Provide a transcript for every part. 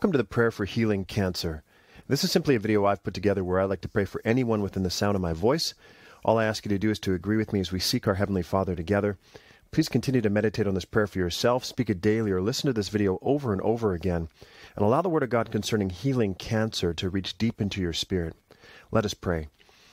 Welcome to the prayer for healing cancer. This is simply a video I've put together where I like to pray for anyone within the sound of my voice. All I ask you to do is to agree with me as we seek our Heavenly Father together. Please continue to meditate on this prayer for yourself, speak it daily, or listen to this video over and over again, and allow the Word of God concerning healing cancer to reach deep into your spirit. Let us pray.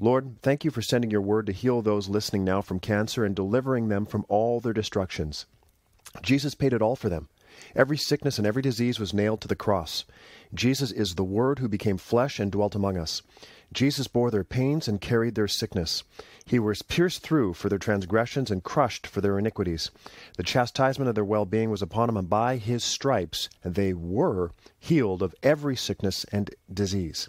Lord, thank you for sending your word to heal those listening now from cancer and delivering them from all their destructions. Jesus paid it all for them. Every sickness and every disease was nailed to the cross. Jesus is the Word who became flesh and dwelt among us. Jesus bore their pains and carried their sickness. He was pierced through for their transgressions and crushed for their iniquities. The chastisement of their well being was upon him, and by his stripes they were healed of every sickness and disease.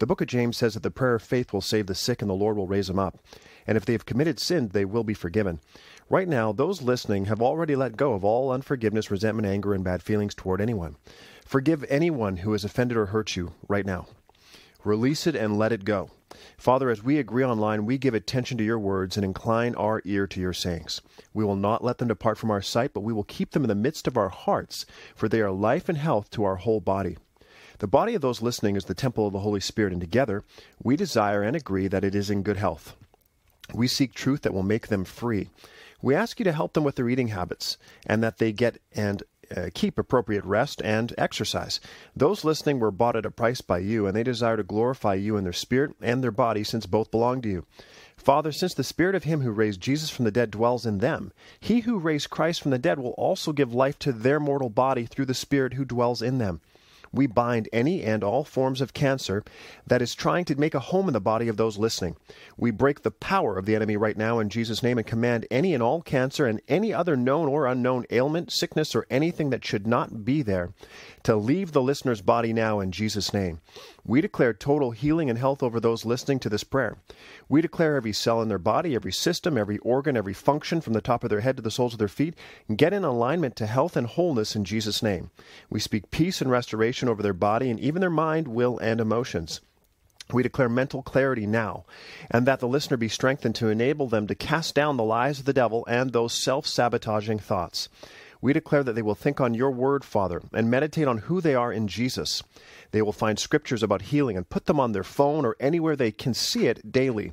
The book of James says that the prayer of faith will save the sick and the Lord will raise them up. And if they have committed sin, they will be forgiven. Right now, those listening have already let go of all unforgiveness, resentment, anger, and bad feelings toward anyone. Forgive anyone who has offended or hurt you right now. Release it and let it go. Father, as we agree online, we give attention to your words and incline our ear to your sayings. We will not let them depart from our sight, but we will keep them in the midst of our hearts, for they are life and health to our whole body. The body of those listening is the temple of the Holy Spirit, and together we desire and agree that it is in good health. We seek truth that will make them free. We ask you to help them with their eating habits and that they get and uh, keep appropriate rest and exercise. Those listening were bought at a price by you, and they desire to glorify you in their spirit and their body, since both belong to you. Father, since the Spirit of Him who raised Jesus from the dead dwells in them, He who raised Christ from the dead will also give life to their mortal body through the Spirit who dwells in them we bind any and all forms of cancer that is trying to make a home in the body of those listening. We break the power of the enemy right now in Jesus' name and command any and all cancer and any other known or unknown ailment, sickness, or anything that should not be there to leave the listener's body now in Jesus' name. We declare total healing and health over those listening to this prayer. We declare every cell in their body, every system, every organ, every function from the top of their head to the soles of their feet get in alignment to health and wholeness in Jesus' name. We speak peace and restoration over their body and even their mind, will, and emotions. We declare mental clarity now, and that the listener be strengthened to enable them to cast down the lies of the devil and those self sabotaging thoughts. We declare that they will think on your word, Father, and meditate on who they are in Jesus. They will find scriptures about healing and put them on their phone or anywhere they can see it daily.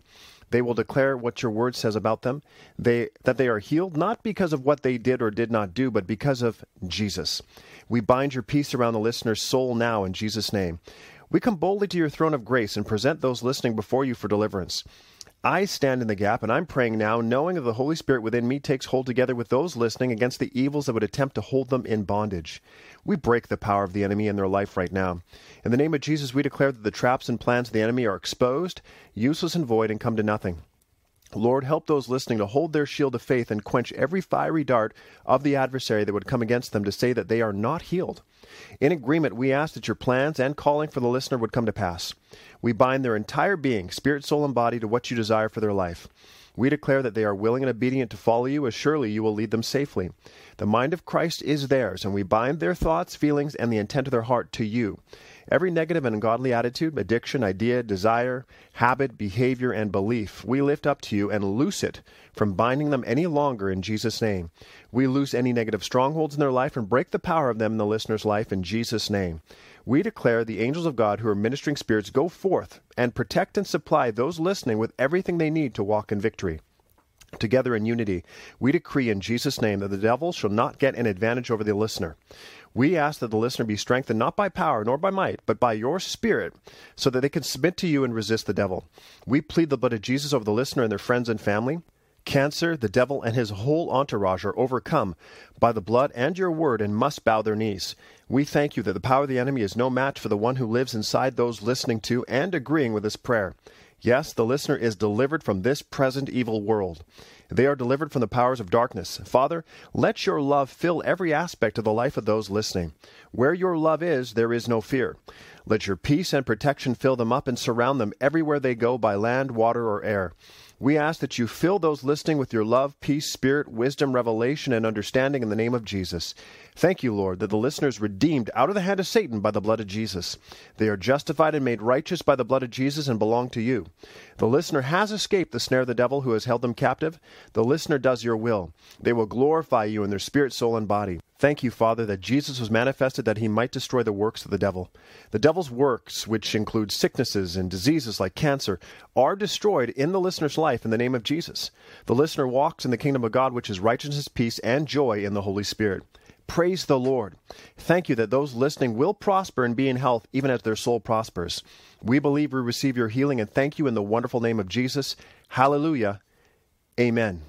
They will declare what your word says about them, they, that they are healed not because of what they did or did not do, but because of Jesus. We bind your peace around the listener's soul now in Jesus' name. We come boldly to your throne of grace and present those listening before you for deliverance. I stand in the gap and I'm praying now, knowing that the Holy Spirit within me takes hold together with those listening against the evils that would attempt to hold them in bondage. We break the power of the enemy in their life right now. In the name of Jesus, we declare that the traps and plans of the enemy are exposed, useless, and void, and come to nothing. Lord, help those listening to hold their shield of faith and quench every fiery dart of the adversary that would come against them to say that they are not healed. In agreement, we ask that your plans and calling for the listener would come to pass. We bind their entire being, spirit, soul, and body, to what you desire for their life. We declare that they are willing and obedient to follow you, as surely you will lead them safely. The mind of Christ is theirs, and we bind their thoughts, feelings, and the intent of their heart to you. Every negative and ungodly attitude, addiction, idea, desire, habit, behavior, and belief, we lift up to you and loose it from binding them any longer in Jesus' name. We loose any negative strongholds in their life and break the power of them in the listener's life in Jesus' name. We declare the angels of God who are ministering spirits go forth and protect and supply those listening with everything they need to walk in victory. Together in unity, we decree in Jesus' name that the devil shall not get an advantage over the listener. We ask that the listener be strengthened not by power nor by might, but by your Spirit, so that they can submit to you and resist the devil. We plead the blood of Jesus over the listener and their friends and family. Cancer, the devil, and his whole entourage are overcome by the blood and your word and must bow their knees. We thank you that the power of the enemy is no match for the one who lives inside those listening to and agreeing with this prayer. Yes, the listener is delivered from this present evil world. They are delivered from the powers of darkness. Father, let your love fill every aspect of the life of those listening. Where your love is, there is no fear. Let your peace and protection fill them up and surround them everywhere they go by land, water, or air. We ask that you fill those listening with your love, peace, spirit, wisdom, revelation, and understanding in the name of Jesus. Thank you, Lord, that the listeners redeemed out of the hand of Satan by the blood of Jesus. They are justified and made righteous by the blood of Jesus and belong to you. The listener has escaped the snare of the devil who has held them captive. The listener does your will. They will glorify you in their spirit, soul, and body. Thank you, Father, that Jesus was manifested that he might destroy the works of the devil. The devil's works, which include sicknesses and diseases like cancer, are destroyed in the listener's life in the name of Jesus. The listener walks in the kingdom of God, which is righteousness, peace, and joy in the Holy Spirit. Praise the Lord. Thank you that those listening will prosper and be in health even as their soul prospers. We believe we receive your healing and thank you in the wonderful name of Jesus. Hallelujah. Amen.